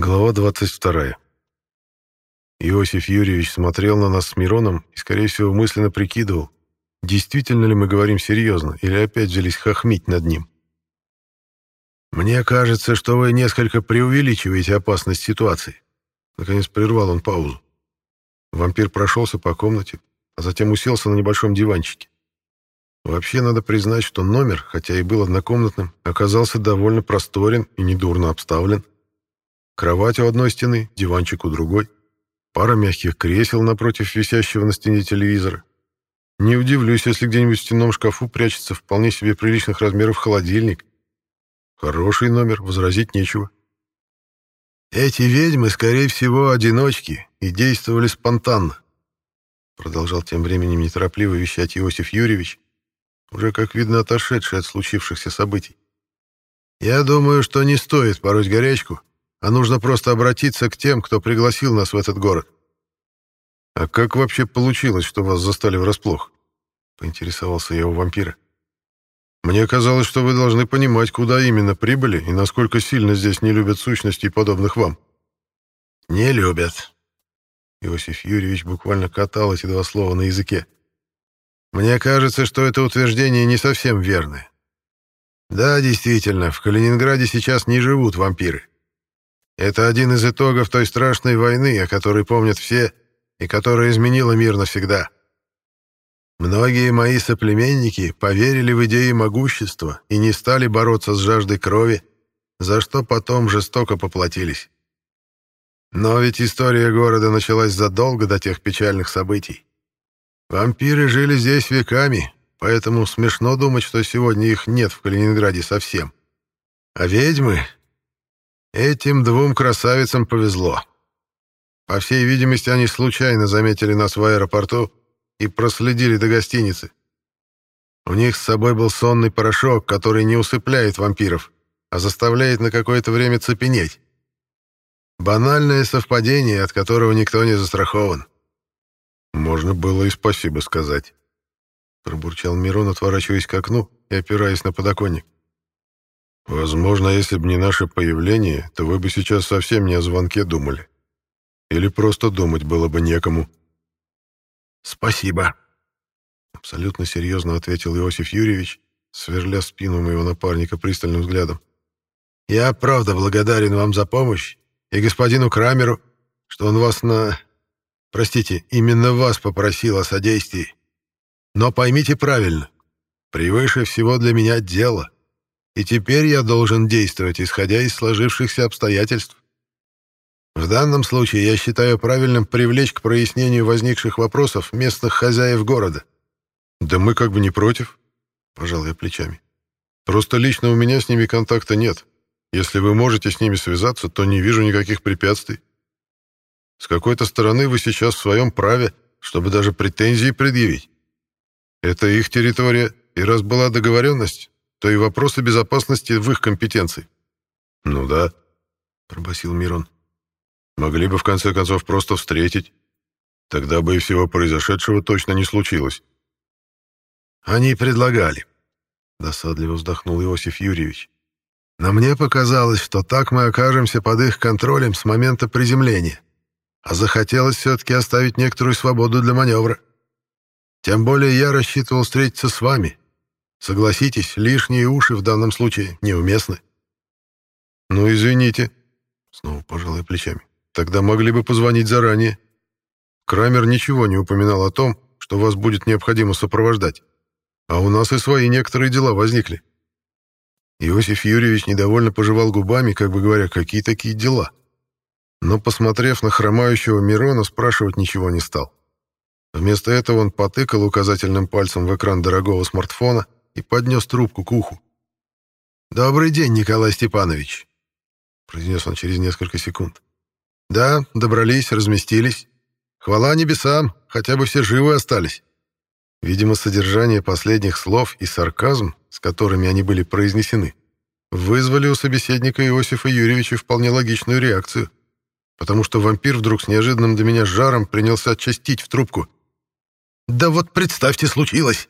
Глава 22. Иосиф Юрьевич смотрел на нас с Мироном и, скорее всего, мысленно прикидывал, действительно ли мы говорим серьезно или опять взялись хохмить над ним. «Мне кажется, что вы несколько преувеличиваете опасность ситуации». Наконец прервал он паузу. Вампир прошелся по комнате, а затем уселся на небольшом диванчике. Вообще, надо признать, что номер, хотя и был однокомнатным, оказался довольно просторен и недурно обставлен. Кровать у одной стены, диванчик у другой. Пара мягких кресел напротив висящего на стене телевизора. Не удивлюсь, если где-нибудь в стенном шкафу прячется вполне себе приличных размеров холодильник. Хороший номер, возразить нечего. «Эти ведьмы, скорее всего, одиночки и действовали спонтанно», продолжал тем временем неторопливо вещать Иосиф Юрьевич, уже, как видно, отошедший от случившихся событий. «Я думаю, что не стоит пороть горячку, а нужно просто обратиться к тем, кто пригласил нас в этот город. «А как вообще получилось, что вас застали врасплох?» — поинтересовался я у вампира. «Мне казалось, что вы должны понимать, куда именно прибыли и насколько сильно здесь не любят сущностей, подобных вам». «Не любят». Иосиф Юрьевич буквально катал эти два слова на языке. «Мне кажется, что это утверждение не совсем верное. Да, действительно, в Калининграде сейчас не живут вампиры. Это один из итогов той страшной войны, о которой помнят все, и которая изменила мир навсегда. Многие мои соплеменники поверили в идеи могущества и не стали бороться с жаждой крови, за что потом жестоко поплатились. Но ведь история города началась задолго до тех печальных событий. Вампиры жили здесь веками, поэтому смешно думать, что сегодня их нет в Калининграде совсем. А ведьмы, Этим двум красавицам повезло. По всей видимости, они случайно заметили нас в аэропорту и проследили до гостиницы. У них с собой был сонный порошок, который не усыпляет вампиров, а заставляет на какое-то время цепенеть. Банальное совпадение, от которого никто не застрахован. Можно было и спасибо сказать. Пробурчал Мирон, отворачиваясь к окну и опираясь на подоконник. Возможно, если бы не наше появление, то вы бы сейчас совсем не о звонке думали. Или просто думать было бы некому. Спасибо. Абсолютно серьезно ответил Иосиф Юрьевич, сверля спину моего напарника пристальным взглядом. Я правда благодарен вам за помощь и господину Крамеру, что он вас на... Простите, именно вас попросил о содействии. Но поймите правильно, превыше всего для меня дело — и теперь я должен действовать, исходя из сложившихся обстоятельств. В данном случае я считаю правильным привлечь к прояснению возникших вопросов местных хозяев города. Да мы как бы не против, пожал я плечами. Просто лично у меня с ними контакта нет. Если вы можете с ними связаться, то не вижу никаких препятствий. С какой-то стороны вы сейчас в своем праве, чтобы даже претензии предъявить. Это их территория, и раз была договоренность, то и вопросы безопасности в их компетенции. «Ну да», — пробасил Мирон. «Могли бы, в конце концов, просто встретить. Тогда бы и всего произошедшего точно не случилось». «Они предлагали», — досадливо вздохнул Иосиф Юрьевич. «Но мне показалось, что так мы окажемся под их контролем с момента приземления, а захотелось все-таки оставить некоторую свободу для маневра. Тем более я рассчитывал встретиться с вами, Согласитесь, лишние уши в данном случае неуместны. Ну, извините. Снова пожалуй плечами. Тогда могли бы позвонить заранее. Крамер ничего не упоминал о том, что вас будет необходимо сопровождать. А у нас и свои некоторые дела возникли. Иосиф Юрьевич недовольно пожевал губами, как бы говоря, какие такие дела. Но, посмотрев на хромающего Мирона, спрашивать ничего не стал. Вместо этого он потыкал указательным пальцем в экран дорогого смартфона — и поднес трубку к уху. «Добрый день, Николай Степанович», — произнес он через несколько секунд. «Да, добрались, разместились. Хвала небесам, хотя бы все живы остались». Видимо, содержание последних слов и сарказм, с которыми они были произнесены, вызвали у собеседника Иосифа Юрьевича вполне логичную реакцию, потому что вампир вдруг с неожиданным для меня жаром принялся отчастить в трубку. «Да вот представьте, случилось!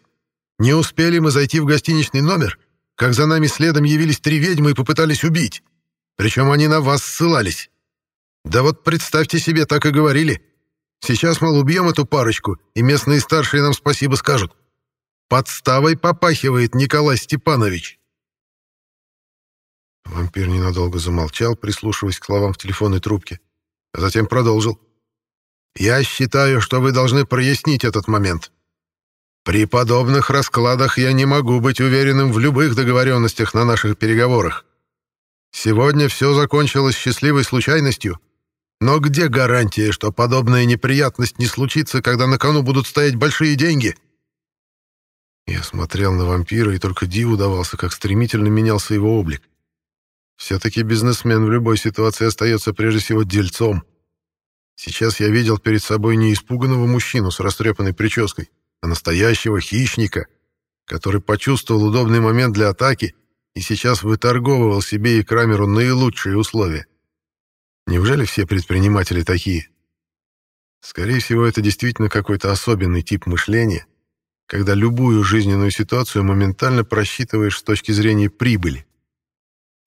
Не успели мы зайти в гостиничный номер, как за нами следом явились три ведьмы и попытались убить. Причем они на вас ссылались. Да вот представьте себе, так и говорили. Сейчас, мол, убьем эту парочку, и местные старшие нам спасибо скажут. Подставой попахивает Николай Степанович. Вампир ненадолго замолчал, прислушиваясь к словам в телефонной трубке, а затем продолжил. «Я считаю, что вы должны прояснить этот момент. При подобных раскладах я не могу быть уверенным в любых договоренностях на наших переговорах. Сегодня все закончилось счастливой случайностью, но где гарантия, что подобная неприятность не случится, когда на кону будут стоять большие деньги?» Я смотрел на вампира и только диву давался, как стремительно менялся его облик. Все-таки бизнесмен в любой ситуации остается прежде всего дельцом. Сейчас я видел перед собой не испуганного мужчину с растрепанной прической, а настоящего хищника, который почувствовал удобный момент для атаки и сейчас выторговывал себе и Крамеру наилучшие условия. Неужели все предприниматели такие? Скорее всего, это действительно какой-то особенный тип мышления, когда любую жизненную ситуацию моментально просчитываешь с точки зрения прибыли.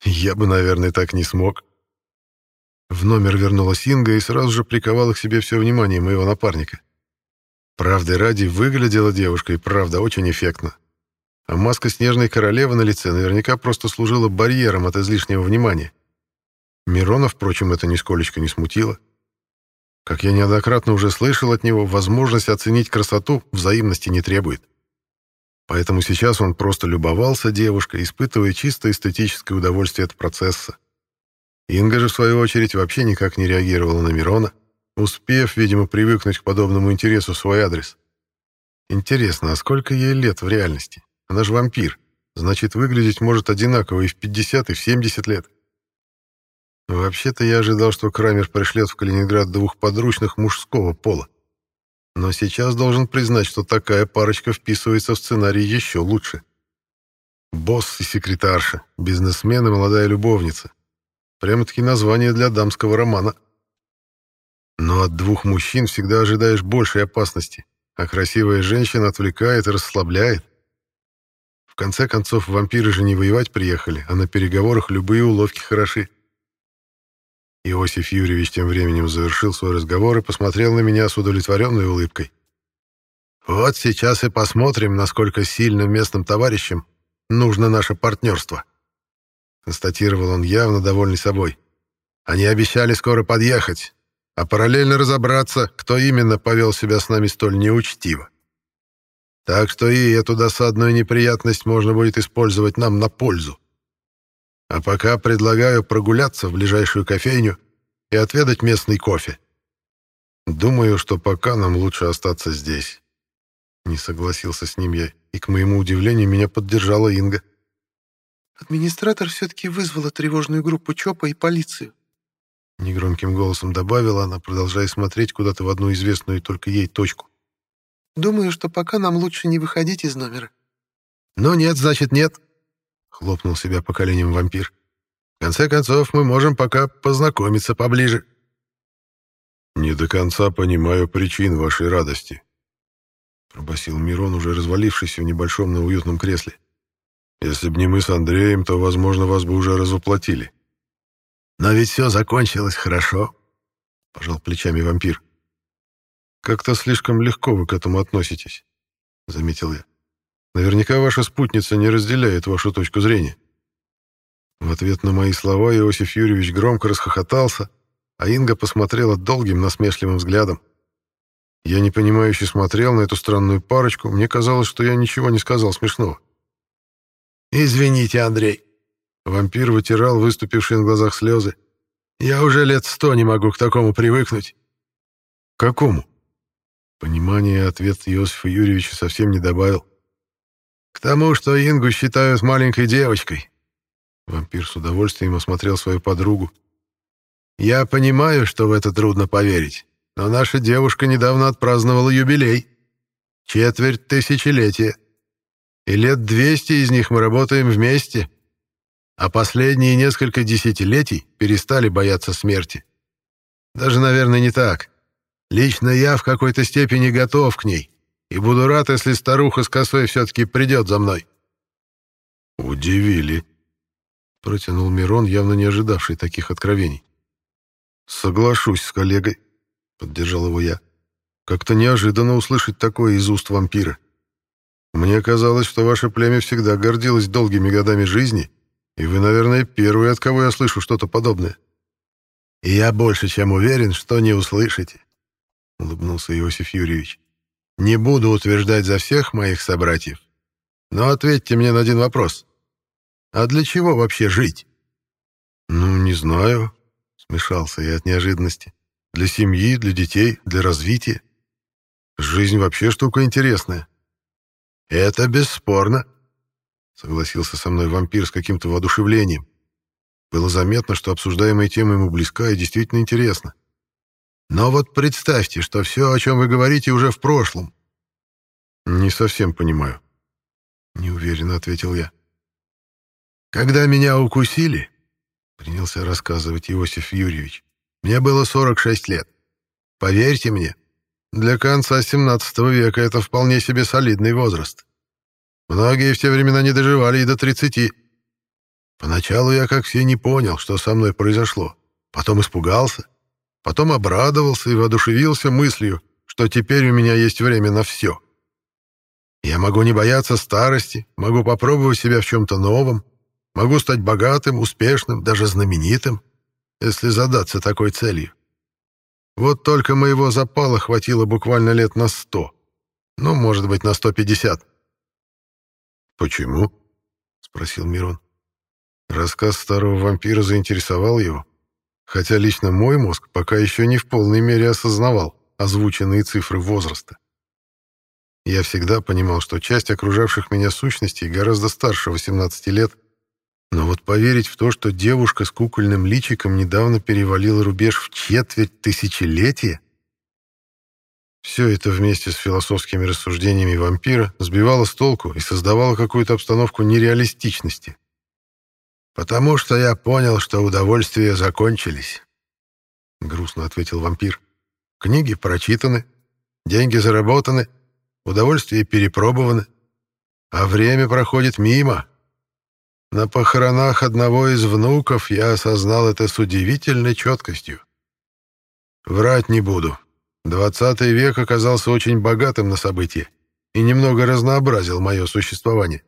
Я бы, наверное, так не смог. В номер вернулась Инга и сразу же приковала к себе все внимание моего напарника. Правды ради, выглядела девушка и правда очень эффектно. А маска снежной королевы на лице наверняка просто служила барьером от излишнего внимания. Мирона, впрочем, это нисколечко не смутило. Как я неоднократно уже слышал от него, возможность оценить красоту взаимности не требует. Поэтому сейчас он просто любовался девушкой, испытывая чисто эстетическое удовольствие от процесса. Инга же, в свою очередь, вообще никак не реагировала на Мирона, успев, видимо, привыкнуть к подобному интересу в свой адрес. Интересно, а сколько ей лет в реальности? Она же вампир. Значит, выглядеть может одинаково и в 50, и в 70 лет. Вообще-то я ожидал, что Крамер пришлет в Калининград двух подручных мужского пола. Но сейчас должен признать, что такая парочка вписывается в сценарий еще лучше. Босс и секретарша, бизнесмен и молодая любовница. Прямо-таки название для дамского романа. Но от двух мужчин всегда ожидаешь большей опасности, а красивая женщина отвлекает и расслабляет. В конце концов, вампиры же не воевать приехали, а на переговорах любые уловки хороши. Иосиф Юрьевич тем временем завершил свой разговор и посмотрел на меня с удовлетворенной улыбкой. «Вот сейчас и посмотрим, насколько сильно местным товарищам нужно наше партнерство», констатировал он, явно довольный собой. «Они обещали скоро подъехать, а параллельно разобраться, кто именно повел себя с нами столь неучтиво. Так что и эту досадную неприятность можно будет использовать нам на пользу. А пока предлагаю прогуляться в ближайшую кофейню и отведать местный кофе. Думаю, что пока нам лучше остаться здесь. Не согласился с ним я, и, к моему удивлению, меня поддержала Инга. Администратор все-таки вызвала тревожную группу ЧОПа и полицию. Негромким голосом добавила она, продолжая смотреть куда-то в одну известную только ей точку. «Думаю, что пока нам лучше не выходить из номера». «Ну нет, значит нет», хлопнул себя по коленям вампир. В конце концов, мы можем пока познакомиться поближе. Не до конца понимаю причин вашей радости, пробасил Мирон, уже развалившийся в небольшом, но уютном кресле. Если бы не мы с Андреем, то, возможно, вас бы уже разоплатили. Но ведь все закончилось хорошо, пожал плечами вампир. Как-то слишком легко вы к этому относитесь, заметил я. Наверняка ваша спутница не разделяет вашу точку зрения». В ответ на мои слова Иосиф Юрьевич громко расхохотался, а Инга посмотрела долгим насмешливым взглядом. Я непонимающе смотрел на эту странную парочку, мне казалось, что я ничего не сказал смешного. «Извините, Андрей». Вампир вытирал выступившие на глазах слезы. «Я уже лет сто не могу к такому привыкнуть». «К какому?» Понимание ответ Иосифа Юрьевича совсем не добавил. К тому, что Ингу считают маленькой девочкой. Вампир с удовольствием осмотрел свою подругу. Я понимаю, что в это трудно поверить, но наша девушка недавно отпраздновала юбилей. Четверть тысячелетия. И лет двести из них мы работаем вместе. А последние несколько десятилетий перестали бояться смерти. Даже, наверное, не так. Лично я в какой-то степени готов к ней и буду рад, если старуха с косой все-таки придет за мной». «Удивили», — протянул Мирон, явно не ожидавший таких откровений. «Соглашусь с коллегой», — поддержал его я. «Как-то неожиданно услышать такое из уст вампира. Мне казалось, что ваше племя всегда гордилось долгими годами жизни, и вы, наверное, первый, от кого я слышу что-то подобное». «И я больше чем уверен, что не услышите», — улыбнулся Иосиф Юрьевич. «Не буду утверждать за всех моих собратьев, но ответьте мне на один вопрос. А для чего вообще жить?» «Ну, не знаю», — смешался я от неожиданности. «Для семьи, для детей, для развития. Жизнь вообще штука интересная». «Это бесспорно», — согласился со мной вампир с каким-то воодушевлением. Было заметно, что обсуждаемая тема ему близка и действительно интересна. «Но вот представьте, что все, о чем вы говорите, уже в прошлом». «Не совсем понимаю», — неуверенно ответил я. «Когда меня укусили, принялся рассказывать Иосиф Юрьевич. Мне было 46 лет. Поверьте мне, для конца 17 века это вполне себе солидный возраст. Многие в те времена не доживали и до 30. Поначалу я, как все, не понял, что со мной произошло. Потом испугался, потом обрадовался и воодушевился мыслью, что теперь у меня есть время на все. Я могу не бояться старости, могу попробовать себя в чем-то новом, Могу стать богатым, успешным, даже знаменитым, если задаться такой целью. Вот только моего запала хватило буквально лет на сто. Ну, может быть, на сто пятьдесят. «Почему?» — спросил Мирон. Рассказ старого вампира заинтересовал его, хотя лично мой мозг пока еще не в полной мере осознавал озвученные цифры возраста. Я всегда понимал, что часть окружавших меня сущностей гораздо старше 18 лет — но вот поверить в то, что девушка с кукольным личиком недавно перевалила рубеж в четверть тысячелетия, все это вместе с философскими рассуждениями вампира сбивало с толку и создавало какую-то обстановку нереалистичности. «Потому что я понял, что удовольствия закончились», — грустно ответил вампир. «Книги прочитаны, деньги заработаны, удовольствия перепробованы, а время проходит мимо, на похоронах одного из внуков я осознал это с удивительной четкостью. Врать не буду. Двадцатый век оказался очень богатым на события и немного разнообразил мое существование.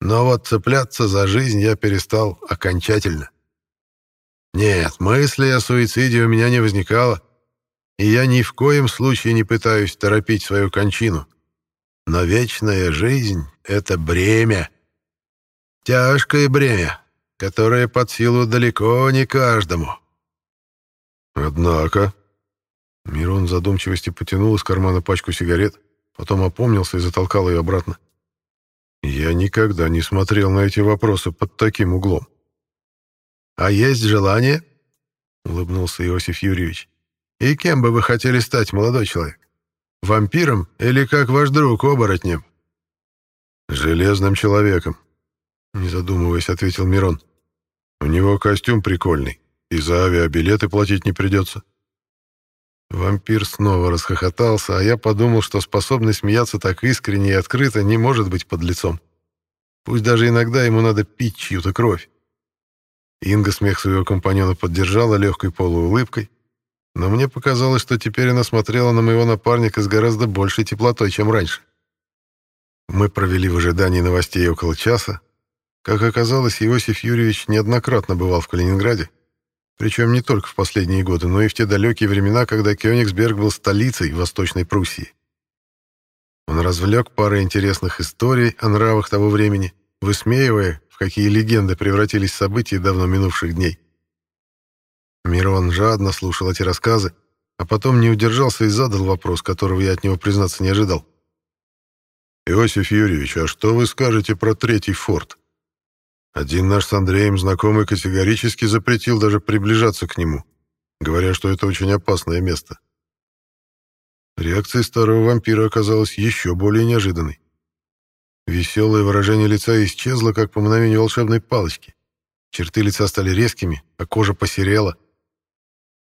Но вот цепляться за жизнь я перестал окончательно. Нет, мысли о суициде у меня не возникало, и я ни в коем случае не пытаюсь торопить свою кончину. Но вечная жизнь — это бремя — Тяжкое бремя, которое под силу далеко не каждому. Однако... Мирон в задумчивости потянул из кармана пачку сигарет, потом опомнился и затолкал ее обратно. Я никогда не смотрел на эти вопросы под таким углом. «А есть желание?» — улыбнулся Иосиф Юрьевич. «И кем бы вы хотели стать, молодой человек? Вампиром или, как ваш друг, оборотнем?» «Железным человеком», не задумываясь, ответил Мирон. У него костюм прикольный, и за авиабилеты платить не придется. Вампир снова расхохотался, а я подумал, что способный смеяться так искренне и открыто не может быть под лицом. Пусть даже иногда ему надо пить чью-то кровь. Инга смех своего компаньона поддержала легкой полуулыбкой, но мне показалось, что теперь она смотрела на моего напарника с гораздо большей теплотой, чем раньше. Мы провели в ожидании новостей около часа, как оказалось, Иосиф Юрьевич неоднократно бывал в Калининграде, причем не только в последние годы, но и в те далекие времена, когда Кёнигсберг был столицей Восточной Пруссии. Он развлек парой интересных историй о нравах того времени, высмеивая, в какие легенды превратились события давно минувших дней. Мирон жадно слушал эти рассказы, а потом не удержался и задал вопрос, которого я от него, признаться, не ожидал. «Иосиф Юрьевич, а что вы скажете про третий форт?» Один наш с Андреем знакомый категорически запретил даже приближаться к нему, говоря, что это очень опасное место. Реакция старого вампира оказалась еще более неожиданной. Веселое выражение лица исчезло, как по мгновению волшебной палочки. Черты лица стали резкими, а кожа посерела.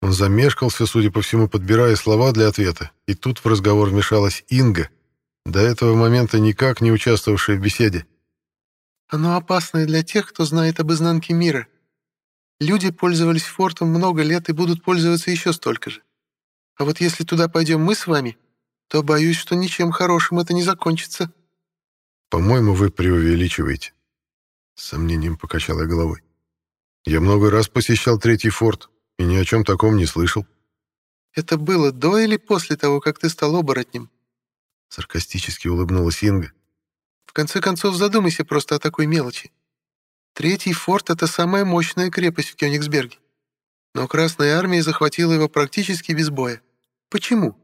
Он замешкался, судя по всему, подбирая слова для ответа, и тут в разговор вмешалась Инга, до этого момента никак не участвовавшая в беседе. Оно опасное для тех, кто знает об изнанке мира. Люди пользовались фортом много лет и будут пользоваться еще столько же. А вот если туда пойдем мы с вами, то боюсь, что ничем хорошим это не закончится». «По-моему, вы преувеличиваете», — с сомнением покачал я головой. «Я много раз посещал третий форт и ни о чем таком не слышал». «Это было до или после того, как ты стал оборотнем?» Саркастически улыбнулась Инга. «В конце концов, задумайся просто о такой мелочи. Третий форт — это самая мощная крепость в Кёнигсберге. Но Красная Армия захватила его практически без боя. Почему?»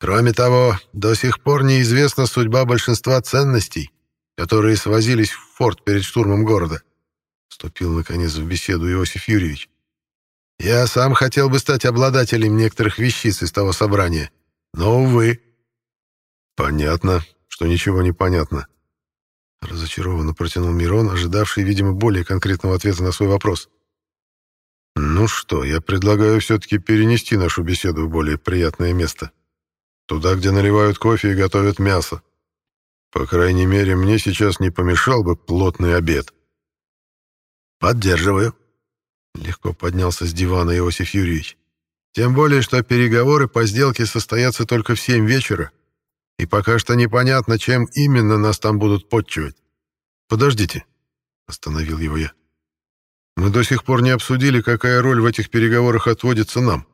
Кроме того, до сих пор неизвестна судьба большинства ценностей, которые свозились в форт перед штурмом города. Вступил, наконец, в беседу Иосиф Юрьевич. Я сам хотел бы стать обладателем некоторых вещиц из того собрания, но, увы. Понятно, что ничего не понятно. Разочарованно протянул Мирон, ожидавший, видимо, более конкретного ответа на свой вопрос. Ну что, я предлагаю все-таки перенести нашу беседу в более приятное место. Туда, где наливают кофе и готовят мясо. По крайней мере, мне сейчас не помешал бы плотный обед. Поддерживаю. Легко поднялся с дивана Иосиф Юрьевич. Тем более, что переговоры по сделке состоятся только в семь вечера, и пока что непонятно, чем именно нас там будут подчивать. Подождите, остановил его я. Мы до сих пор не обсудили, какая роль в этих переговорах отводится нам.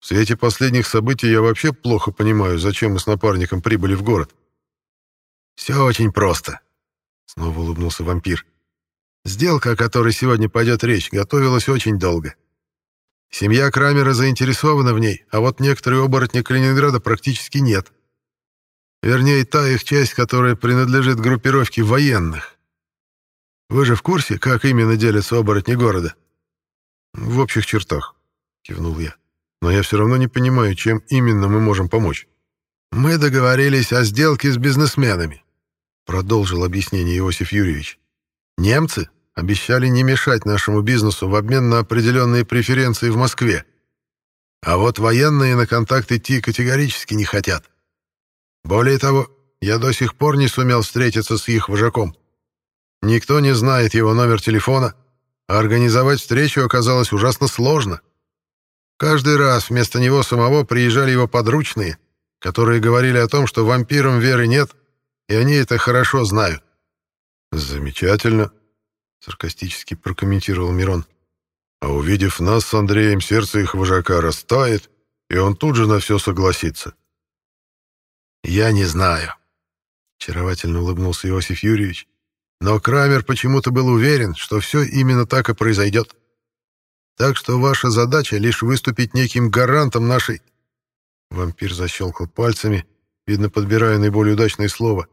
В свете последних событий я вообще плохо понимаю, зачем мы с напарником прибыли в город. «Все очень просто», — снова улыбнулся вампир. «Сделка, о которой сегодня пойдет речь, готовилась очень долго. Семья Крамера заинтересована в ней, а вот некоторые оборотни Калининграда практически нет. Вернее, та их часть, которая принадлежит группировке военных. Вы же в курсе, как именно делятся оборотни города?» «В общих чертах», — кивнул я но я все равно не понимаю, чем именно мы можем помочь. Мы договорились о сделке с бизнесменами, продолжил объяснение Иосиф Юрьевич. Немцы обещали не мешать нашему бизнесу в обмен на определенные преференции в Москве. А вот военные на контакт идти категорически не хотят. Более того, я до сих пор не сумел встретиться с их вожаком. Никто не знает его номер телефона, а организовать встречу оказалось ужасно сложно. Каждый раз вместо него самого приезжали его подручные, которые говорили о том, что вампирам веры нет, и они это хорошо знают. «Замечательно», — саркастически прокомментировал Мирон. «А увидев нас с Андреем, сердце их вожака растает, и он тут же на все согласится». «Я не знаю», — очаровательно улыбнулся Иосиф Юрьевич. «Но Крамер почему-то был уверен, что все именно так и произойдет». Так что ваша задача лишь выступить неким гарантом нашей...» Вампир защелкал пальцами, видно, подбирая наиболее удачное слово.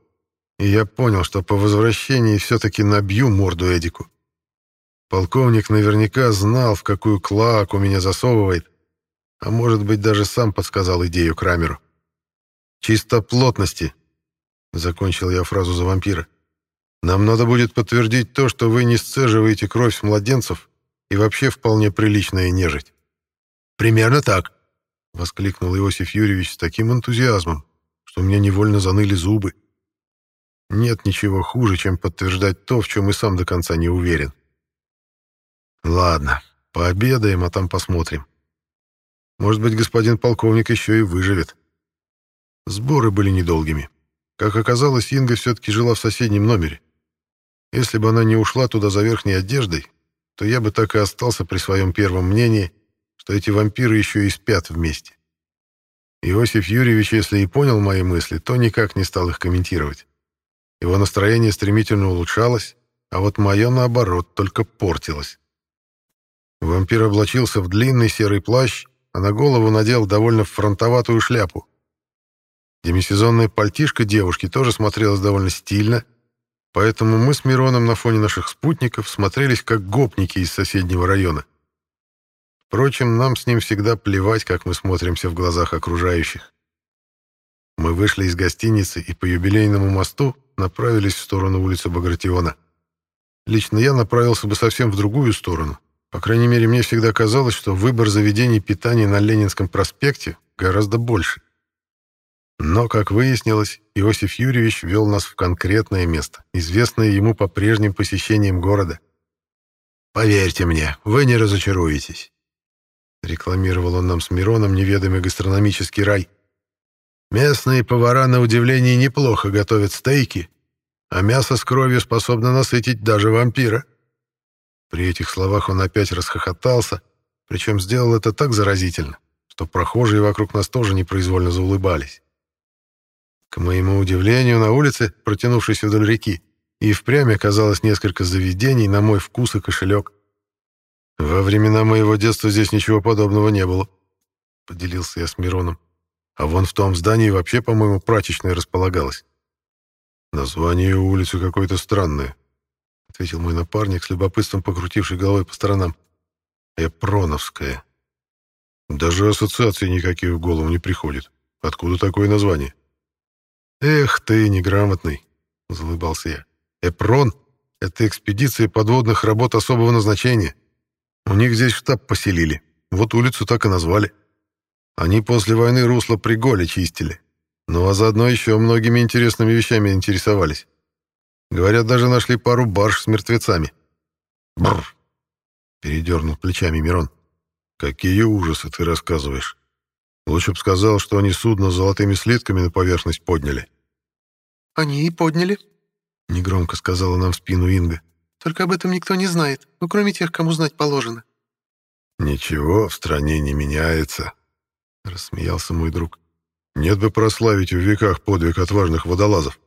И я понял, что по возвращении все-таки набью морду Эдику. Полковник наверняка знал, в какую клаку меня засовывает, а может быть, даже сам подсказал идею Крамеру. «Чисто плотности», — закончил я фразу за вампира. «Нам надо будет подтвердить то, что вы не сцеживаете кровь с младенцев, и вообще вполне приличная нежить. «Примерно так», — воскликнул Иосиф Юрьевич с таким энтузиазмом, что у меня невольно заныли зубы. Нет ничего хуже, чем подтверждать то, в чем и сам до конца не уверен. Ладно, пообедаем, а там посмотрим. Может быть, господин полковник еще и выживет. Сборы были недолгими. Как оказалось, Инга все-таки жила в соседнем номере. Если бы она не ушла туда за верхней одеждой, то я бы так и остался при своем первом мнении, что эти вампиры еще и спят вместе. Иосиф Юрьевич, если и понял мои мысли, то никак не стал их комментировать. Его настроение стремительно улучшалось, а вот мое, наоборот, только портилось. Вампир облачился в длинный серый плащ, а на голову надел довольно фронтоватую шляпу. Демисезонная пальтишка девушки тоже смотрелась довольно стильно, Поэтому мы с Мироном на фоне наших спутников смотрелись как гопники из соседнего района. Впрочем, нам с ним всегда плевать, как мы смотримся в глазах окружающих. Мы вышли из гостиницы и по юбилейному мосту направились в сторону улицы Багратиона. Лично я направился бы совсем в другую сторону. По крайней мере, мне всегда казалось, что выбор заведений питания на Ленинском проспекте гораздо больше. Но, как выяснилось, Иосиф Юрьевич вел нас в конкретное место, известное ему по прежним посещениям города. Поверьте мне, вы не разочаруетесь. Рекламировал он нам с Мироном неведомый гастрономический рай. Местные повара, на удивление, неплохо готовят стейки, а мясо с кровью способно насытить даже вампира. При этих словах он опять расхохотался, причем сделал это так заразительно, что прохожие вокруг нас тоже непроизвольно заулыбались. К моему удивлению, на улице, протянувшейся вдоль реки, и впрямь оказалось несколько заведений на мой вкус и кошелек. Во времена моего детства здесь ничего подобного не было, — поделился я с Мироном. А вон в том здании вообще, по-моему, прачечная располагалась. Название улицы какое-то странное, — ответил мой напарник, с любопытством покрутивший головой по сторонам. Эпроновская. Даже ассоциации никаких в голову не приходит. Откуда такое название? Эх ты, неграмотный, — залыбался я. Эпрон — это экспедиция подводных работ особого назначения. У них здесь штаб поселили. Вот улицу так и назвали. Они после войны русло Приголя чистили. Ну а заодно еще многими интересными вещами интересовались. Говорят, даже нашли пару барж с мертвецами. Бррр. Передернул плечами Мирон. Какие ужасы ты рассказываешь. Лучше б сказал, что они судно с золотыми слитками на поверхность подняли. Они и подняли, негромко сказала нам в спину Инга. Только об этом никто не знает, ну, кроме тех, кому знать положено. Ничего в стране не меняется, рассмеялся мой друг. Нет бы прославить в веках подвиг отважных водолазов.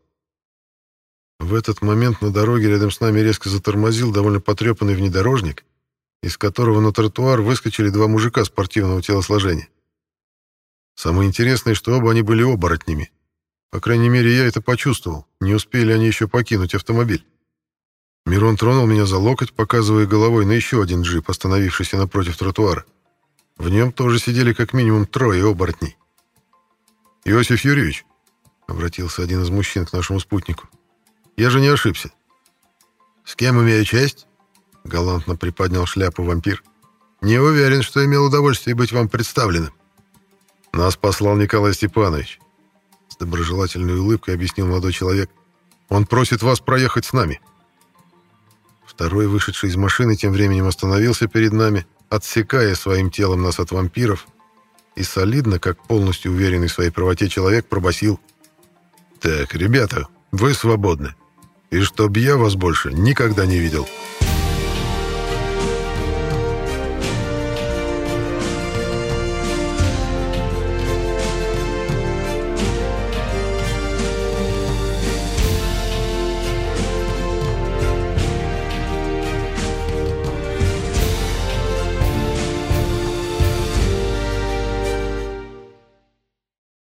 В этот момент на дороге рядом с нами резко затормозил довольно потрепанный внедорожник, из которого на тротуар выскочили два мужика спортивного телосложения. Самое интересное, что оба они были оборотнями, по крайней мере, я это почувствовал. Не успели они еще покинуть автомобиль. Мирон тронул меня за локоть, показывая головой на еще один джип, остановившийся напротив тротуара. В нем тоже сидели как минимум трое оборотней. «Иосиф Юрьевич», — обратился один из мужчин к нашему спутнику, — «я же не ошибся». «С кем имею честь?» — галантно приподнял шляпу вампир. «Не уверен, что имел удовольствие быть вам представленным». «Нас послал Николай Степанович. С доброжелательной улыбкой объяснил молодой человек. «Он просит вас проехать с нами». Второй, вышедший из машины, тем временем остановился перед нами, отсекая своим телом нас от вампиров, и солидно, как полностью уверенный в своей правоте человек, пробасил: «Так, ребята, вы свободны, и чтоб я вас больше никогда не видел».